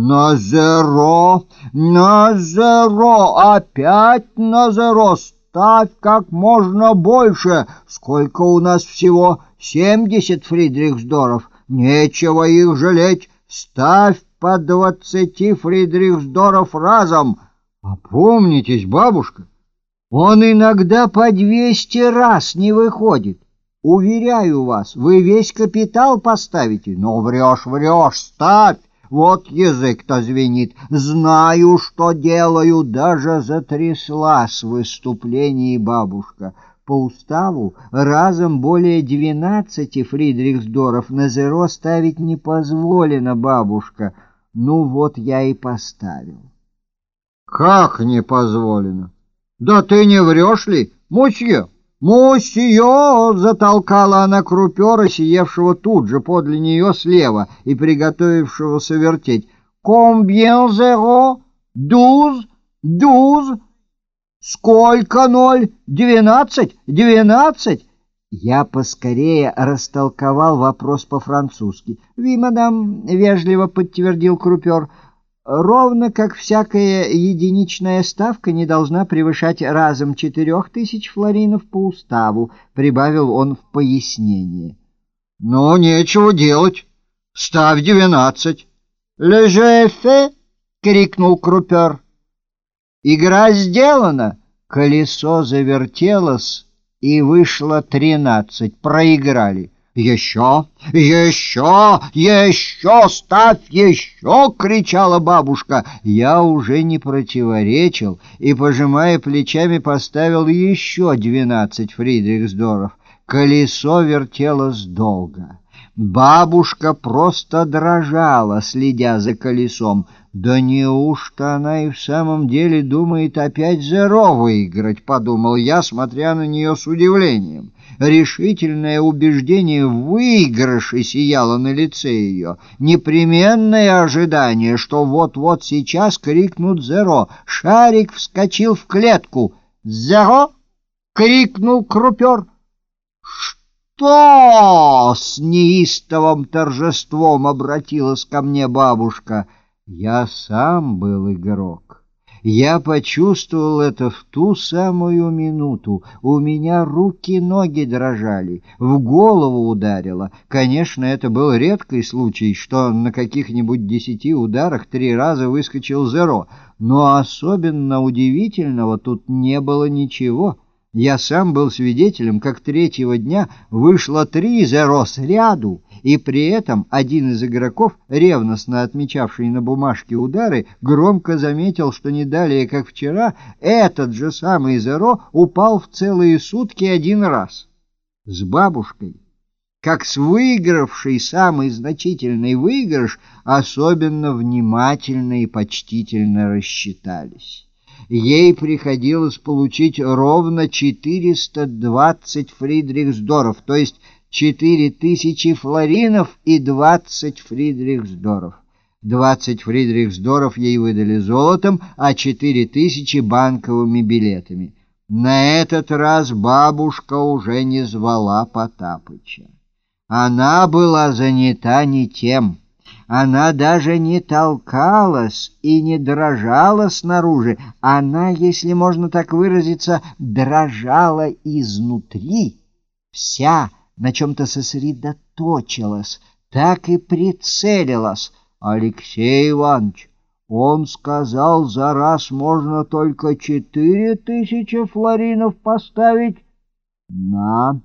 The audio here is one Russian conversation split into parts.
На зеро, на зеро, опять на зеро, ставь как можно больше. Сколько у нас всего? Семьдесят Фридрихсдоров. Нечего их жалеть. Ставь по двадцати Фридрихсдоров разом. Опомнитесь, бабушка, он иногда по двести раз не выходит. Уверяю вас, вы весь капитал поставите. Но врешь, врешь, ставь. Вот язык-то звенит. Знаю, что делаю. Даже затряслась в выступлении бабушка. По уставу разом более двенадцати Фридрихсдоров на зеро ставить не позволено, бабушка. Ну вот я и поставил. Как не позволено? Да ты не врешь ли, мусье? «Мусье!» — затолкала она крупера, сидевшего тут же подле нее слева и приготовившегося вертеть. «Комбьен зеро? Дуз? Дуз? Сколько ноль? Двенадцать? Двенадцать?» Я поскорее растолковал вопрос по-французски. «Ви, мадам», — вежливо подтвердил крупер, — ровно как всякая единичная ставка не должна превышать разом четырех тысяч флоринов по уставу, прибавил он в пояснение. «Ну, нечего делать. Ставь двенадцать». «Лежефе!» — крикнул Крупер. «Игра сделана!» Колесо завертелось, и вышло тринадцать. Проиграли. «Еще! Еще! Еще! Ставь еще!» — кричала бабушка. Я уже не противоречил и, пожимая плечами, поставил еще двенадцать Фридрихсдоров. Колесо вертелось долго. Бабушка просто дрожала, следя за колесом. «Да неужто она и в самом деле думает опять зеро выиграть?» — подумал я, смотря на нее с удивлением. Решительное убеждение в выигрыше сияло на лице ее. Непременное ожидание, что вот-вот сейчас крикнут «Зеро!». Шарик вскочил в клетку. «Зеро!» — крикнул крупер. «Что?» — с неистовым торжеством обратилась ко мне бабушка. Я сам был игрок. Я почувствовал это в ту самую минуту. У меня руки-ноги дрожали, в голову ударило. Конечно, это был редкий случай, что на каких-нибудь десяти ударах три раза выскочил зеро, но особенно удивительного тут не было ничего. Я сам был свидетелем, как третьего дня вышло три зеро с ряду, и при этом один из игроков, ревностно отмечавший на бумажке удары, громко заметил, что не далее, как вчера, этот же самый зеро упал в целые сутки один раз. С бабушкой, как с выигравшей самый значительный выигрыш, особенно внимательно и почтительно рассчитались ей приходилось получить ровно 420 фридрихсдоров, то есть 4000 флоринов и 20 фридрихсдоров. 20 фридрихсдоров ей выдали золотом, а 4000 банковыми билетами. На этот раз бабушка уже не звала Потапыча. Она была занята не тем. Она даже не толкалась и не дрожала снаружи. Она, если можно так выразиться, дрожала изнутри. Вся на чем-то сосредоточилась, так и прицелилась. Алексей Иванович, он сказал, за раз можно только четыре тысячи флоринов поставить. На,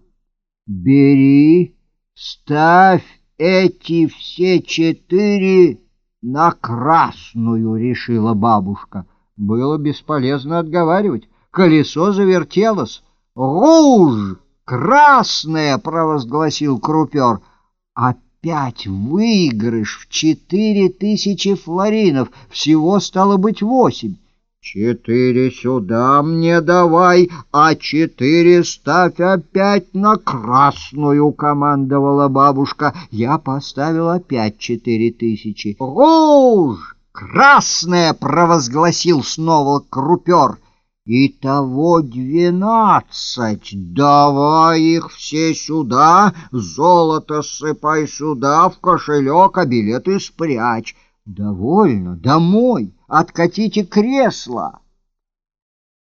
бери, ставь эти все четыре на красную, решила бабушка. Было бесполезно отговаривать. Колесо завертелось. «Руж! Красное!» — провозгласил крупер. «Опять выигрыш в четыре тысячи флоринов. Всего стало быть восемь. Четыре сюда мне давай, а четыре ставь опять на красную, командовала бабушка. Я поставил опять четыре тысячи. Руж! Красная! провозгласил снова крупер. Итого двенадцать. Давай их все сюда, золото сыпай сюда в кошелек, а билеты спрячь. Довольно, домой, откатите кресло.